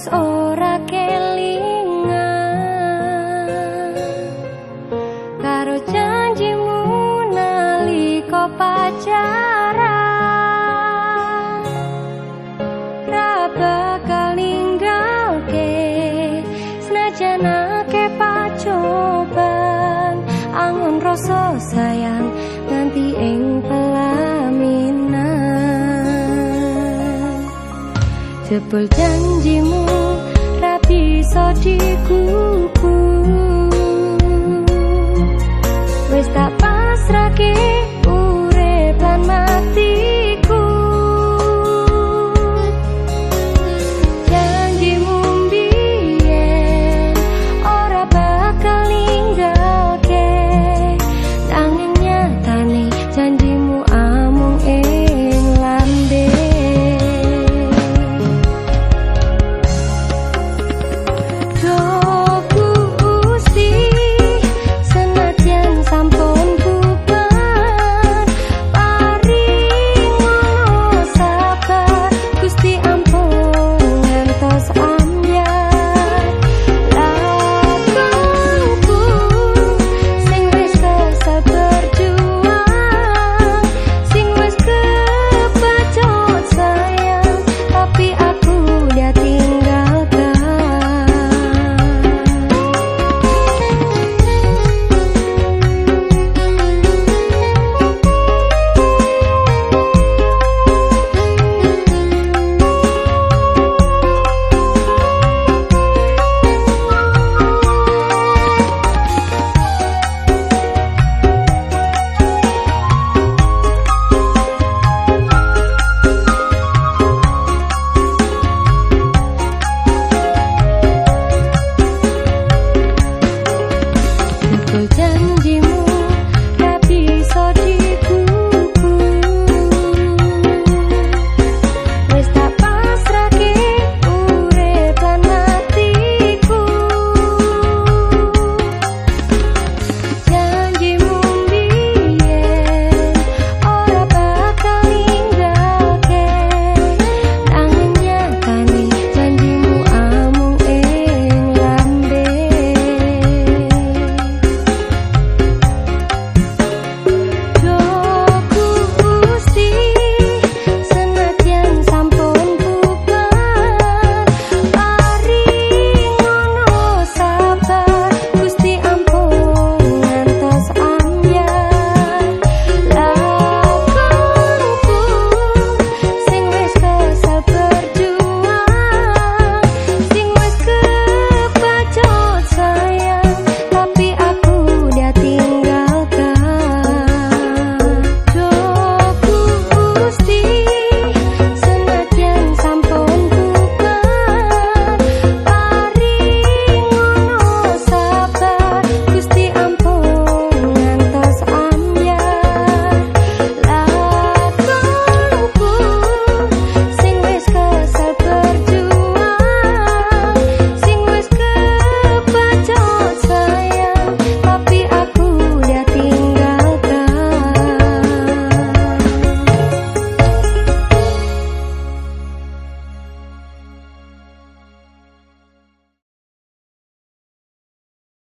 wis ora kelingan. Karo janjimu nalika pacaran ra bakal ninggalke. Senajan ake pacoban angon rasa sayang nganti ing jebul janjimu bodiku